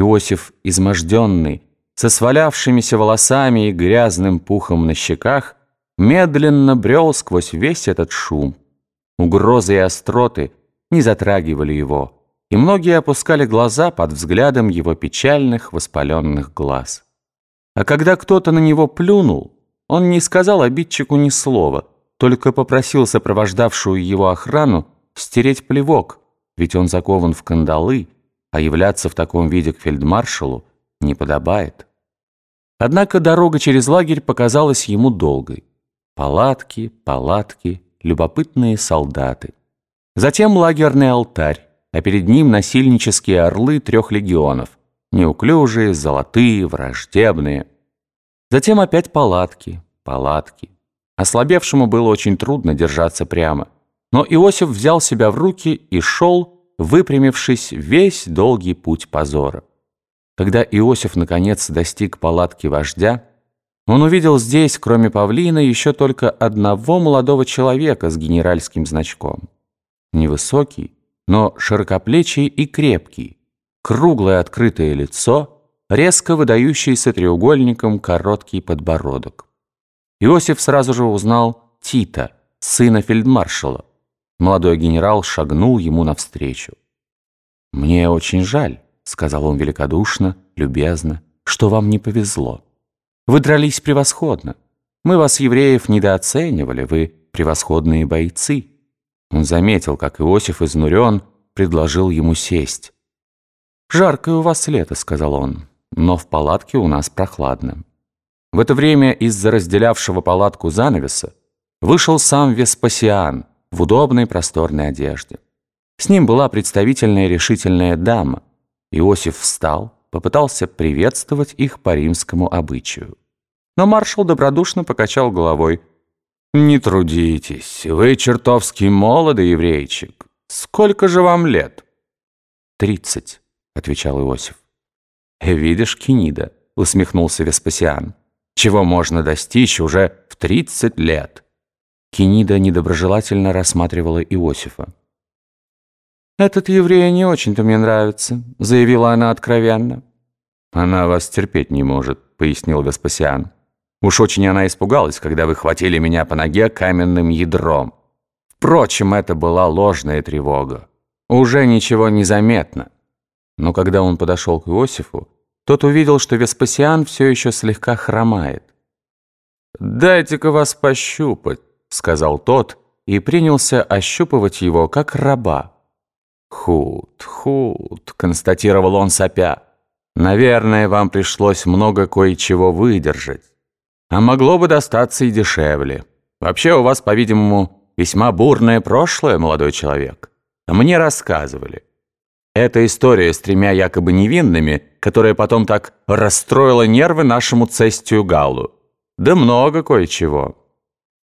Иосиф, изможденный, со свалявшимися волосами и грязным пухом на щеках, медленно брел сквозь весь этот шум. Угрозы и остроты не затрагивали его, и многие опускали глаза под взглядом его печальных воспаленных глаз. А когда кто-то на него плюнул, он не сказал обидчику ни слова, только попросил сопровождавшую его охрану стереть плевок, ведь он закован в кандалы, а являться в таком виде к фельдмаршалу не подобает. Однако дорога через лагерь показалась ему долгой. Палатки, палатки, любопытные солдаты. Затем лагерный алтарь, а перед ним насильнические орлы трех легионов, неуклюжие, золотые, враждебные. Затем опять палатки, палатки. Ослабевшему было очень трудно держаться прямо. Но Иосиф взял себя в руки и шел, выпрямившись весь долгий путь позора. Когда Иосиф наконец достиг палатки вождя, он увидел здесь, кроме павлина, еще только одного молодого человека с генеральским значком. Невысокий, но широкоплечий и крепкий, круглое открытое лицо — резко выдающийся треугольником короткий подбородок. Иосиф сразу же узнал Тита, сына фельдмаршала. Молодой генерал шагнул ему навстречу. «Мне очень жаль», — сказал он великодушно, любезно, — «что вам не повезло. Вы дрались превосходно. Мы вас, евреев, недооценивали, вы превосходные бойцы». Он заметил, как Иосиф изнурен, предложил ему сесть. «Жаркое у вас лето», — сказал он но в палатке у нас прохладно. В это время из-за разделявшего палатку занавеса вышел сам Веспасиан в удобной просторной одежде. С ним была представительная решительная дама. Иосиф встал, попытался приветствовать их по римскому обычаю. Но маршал добродушно покачал головой. «Не трудитесь, вы чертовски молодый еврейчик. Сколько же вам лет?» «Тридцать», — отвечал Иосиф. «Видишь, Кенида», — усмехнулся Веспасиан, «чего можно достичь уже в тридцать лет». Кенида недоброжелательно рассматривала Иосифа. «Этот еврей не очень-то мне нравится», — заявила она откровенно. «Она вас терпеть не может», — пояснил Веспасиан. «Уж очень она испугалась, когда вы хватили меня по ноге каменным ядром. Впрочем, это была ложная тревога. Уже ничего не заметно». Но когда он подошел к Иосифу, тот увидел, что Веспасиан все еще слегка хромает. «Дайте-ка вас пощупать», — сказал тот, и принялся ощупывать его, как раба. «Худ, худ», — констатировал он сопя. «Наверное, вам пришлось много кое-чего выдержать. А могло бы достаться и дешевле. Вообще у вас, по-видимому, весьма бурное прошлое, молодой человек. Мне рассказывали. Эта история с тремя якобы невинными, которая потом так расстроила нервы нашему Цестию Галлу. Да много кое-чего.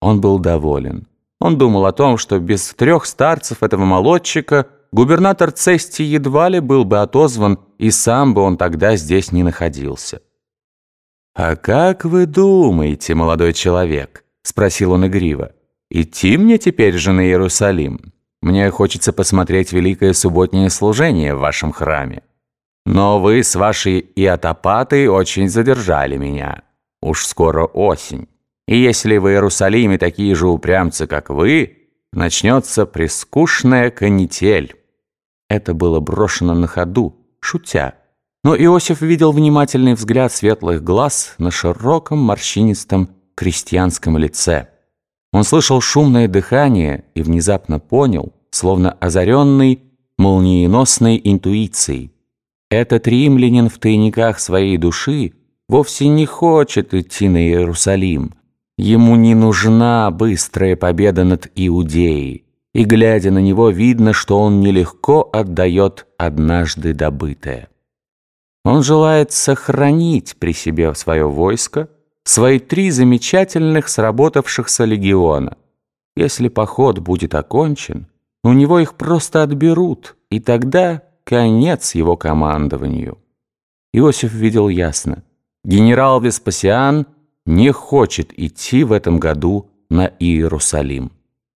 Он был доволен. Он думал о том, что без трех старцев этого молодчика губернатор Цестий едва ли был бы отозван, и сам бы он тогда здесь не находился. «А как вы думаете, молодой человек?» — спросил он игриво. «Идти мне теперь же на Иерусалим?» Мне хочется посмотреть великое субботнее служение в вашем храме. Но вы с вашей иотопатой очень задержали меня. Уж скоро осень. И если в Иерусалиме такие же упрямцы, как вы, начнется прескучная канитель». Это было брошено на ходу, шутя. Но Иосиф видел внимательный взгляд светлых глаз на широком морщинистом крестьянском лице. Он слышал шумное дыхание и внезапно понял, словно озаренный молниеносной интуицией. Этот римлянин в тайниках своей души вовсе не хочет идти на Иерусалим. Ему не нужна быстрая победа над Иудеей. И, глядя на него, видно, что он нелегко отдает однажды добытое. Он желает сохранить при себе свое войско, свои три замечательных сработавшихся легиона. Если поход будет окончен, у него их просто отберут, и тогда конец его командованию. Иосиф видел ясно. Генерал Веспасиан не хочет идти в этом году на Иерусалим.